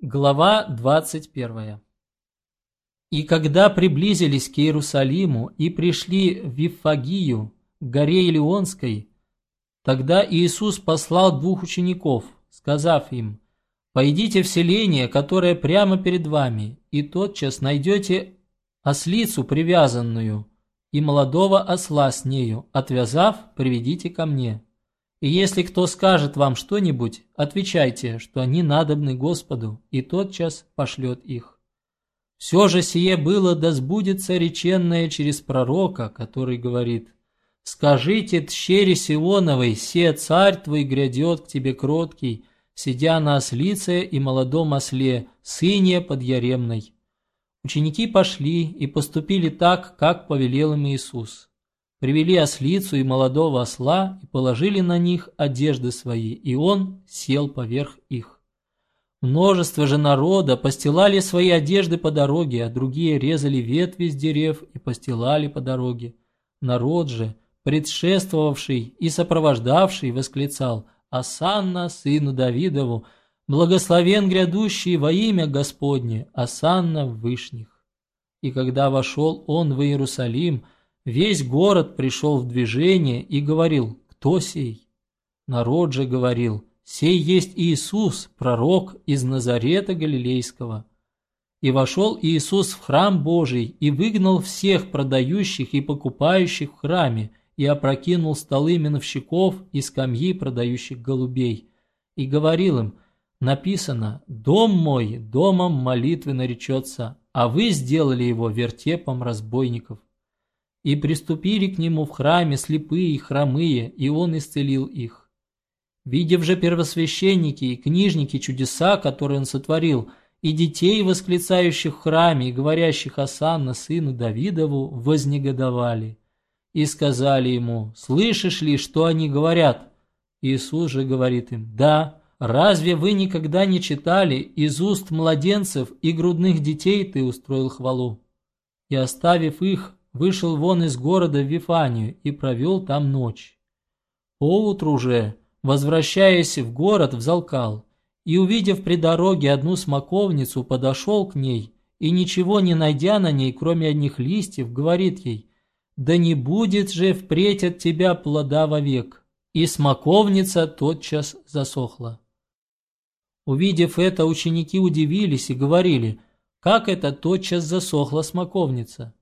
Глава 21 И когда приблизились к Иерусалиму и пришли в Вифагию, к горе Илионской, тогда Иисус послал двух учеников, сказав им, «Пойдите в селение, которое прямо перед вами, и тотчас найдете ослицу привязанную, и молодого осла с нею, отвязав, приведите ко мне». И если кто скажет вам что-нибудь, отвечайте, что они надобны Господу, и тотчас пошлет их. Все же сие было, да сбудется реченное через пророка, который говорит, «Скажите тщере Сионовой, се царь твой грядет к тебе кроткий, сидя на ослице и молодом осле, сыне подъяремной». Ученики пошли и поступили так, как повелел им Иисус привели ослицу и молодого осла и положили на них одежды свои, и он сел поверх их. Множество же народа постилали свои одежды по дороге, а другие резали ветви с дерев и постилали по дороге. Народ же, предшествовавший и сопровождавший, восклицал «Асанна, сыну Давидову, благословен грядущий во имя Господне, Асанна в вышних». И когда вошел он в Иерусалим, Весь город пришел в движение и говорил, кто сей? Народ же говорил, сей есть Иисус, пророк из Назарета Галилейского. И вошел Иисус в храм Божий и выгнал всех продающих и покупающих в храме, и опрокинул столы миновщиков и скамьи продающих голубей. И говорил им, написано, «Дом мой домом молитвы наречется, а вы сделали его вертепом разбойников». И приступили к нему в храме слепые и хромые, и он исцелил их. Видев же первосвященники и книжники чудеса, которые он сотворил, и детей, восклицающих в храме и говорящих Асанна, сыну Давидову, вознегодовали. И сказали ему, «Слышишь ли, что они говорят?» Иисус же говорит им, «Да, разве вы никогда не читали, из уст младенцев и грудных детей ты устроил хвалу?» И оставив их, вышел вон из города в Вифанию и провел там ночь. Поутру же, возвращаясь в город, взалкал, и, увидев при дороге одну смоковницу, подошел к ней, и, ничего не найдя на ней, кроме одних листьев, говорит ей, «Да не будет же впредь от тебя плода вовек». И смоковница тотчас засохла. Увидев это, ученики удивились и говорили, «Как это тотчас засохла смоковница?»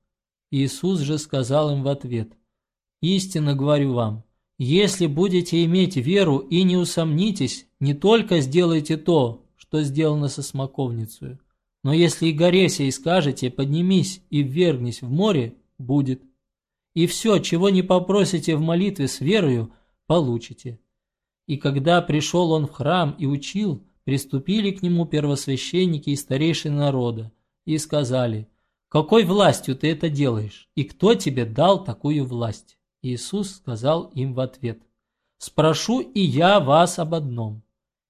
Иисус же сказал им в ответ, «Истинно говорю вам, если будете иметь веру и не усомнитесь, не только сделайте то, что сделано со смоковницей, но если и горесе и скажете, поднимись и ввергнись в море, будет. И все, чего не попросите в молитве с верою, получите». И когда пришел он в храм и учил, приступили к нему первосвященники и старейшины народа и сказали – какой властью ты это делаешь? И кто тебе дал такую власть? Иисус сказал им в ответ, «Спрошу и я вас об одном.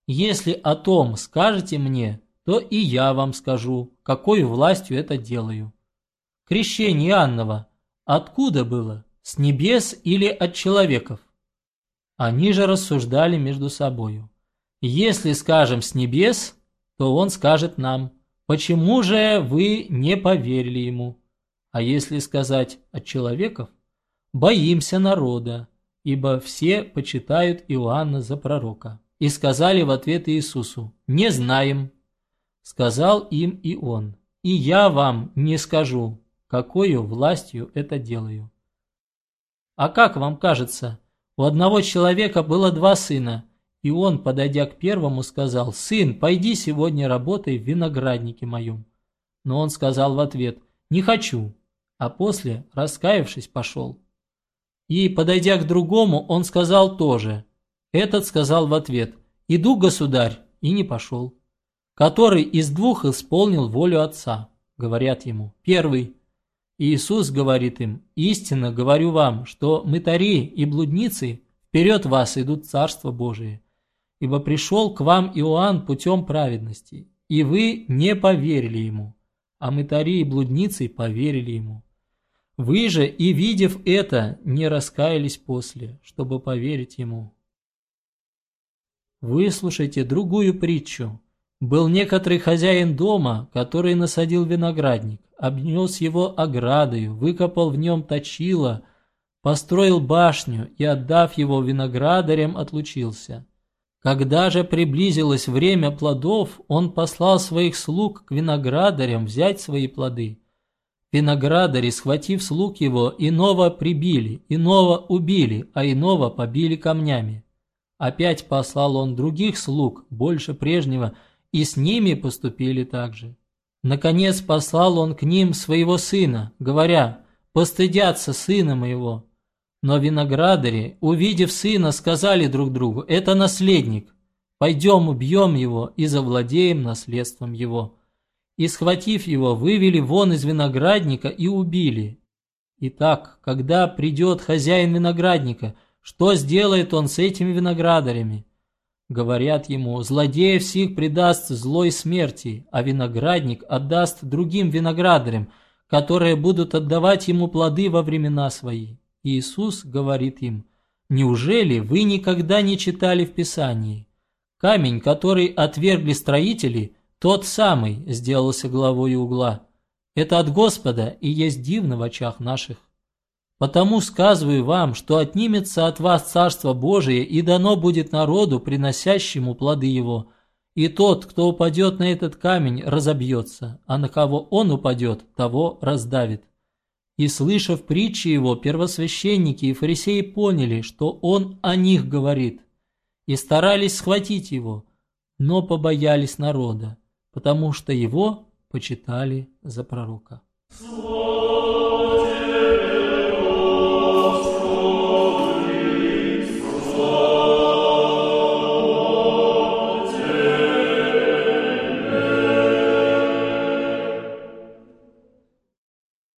Если о том скажете мне, то и я вам скажу, какой властью это делаю. Крещение Иоаннова откуда было? С небес или от человеков?» Они же рассуждали между собою. «Если скажем с небес, то он скажет нам, Почему же вы не поверили ему? А если сказать от человеков, боимся народа, ибо все почитают Иоанна за пророка. И сказали в ответ Иисусу, не знаем. Сказал им и он, и я вам не скажу, какую властью это делаю. А как вам кажется, у одного человека было два сына, и он, подойдя к первому, сказал, «Сын, пойди сегодня работай в винограднике моем». Но он сказал в ответ, «Не хочу», а после, раскаявшись, пошел. И, подойдя к другому, он сказал тоже. Этот сказал в ответ, «Иду, государь», и не пошел. Который из двух исполнил волю отца, говорят ему. Первый. Иисус говорит им, «Истинно говорю вам, что мытари и блудницы вперед вас идут Царство Божие ибо пришел к вам Иоанн путем праведности, и вы не поверили ему, а мытари и блудницы поверили ему. Вы же, и видев это, не раскаялись после, чтобы поверить ему. Выслушайте другую притчу. Был некоторый хозяин дома, который насадил виноградник, обнес его оградою, выкопал в нем точило, построил башню и, отдав его виноградарям, отлучился. Когда же приблизилось время плодов, он послал своих слуг к виноградарям взять свои плоды. Виноградари, схватив слуг его, иного прибили, иного убили, а иного побили камнями. Опять послал он других слуг, больше прежнего, и с ними поступили так же. Наконец послал он к ним своего сына, говоря, «Постыдятся сына моего». Но виноградари, увидев сына, сказали друг другу, «Это наследник, пойдем убьем его и завладеем наследством его». И, схватив его, вывели вон из виноградника и убили. Итак, когда придет хозяин виноградника, что сделает он с этими виноградарями? Говорят ему, злодеев сих предаст злой смерти, а виноградник отдаст другим виноградарям, которые будут отдавать ему плоды во времена свои. Иисус говорит им, неужели вы никогда не читали в Писании? Камень, который отвергли строители, тот самый сделался главой угла. Это от Господа и есть дивно в очах наших. Потому сказываю вам, что отнимется от вас Царство Божие и дано будет народу, приносящему плоды его. И тот, кто упадет на этот камень, разобьется, а на кого он упадет, того раздавит. И, слышав притчи его, первосвященники и фарисеи поняли, что он о них говорит, и старались схватить его, но побоялись народа, потому что его почитали за пророка. Слово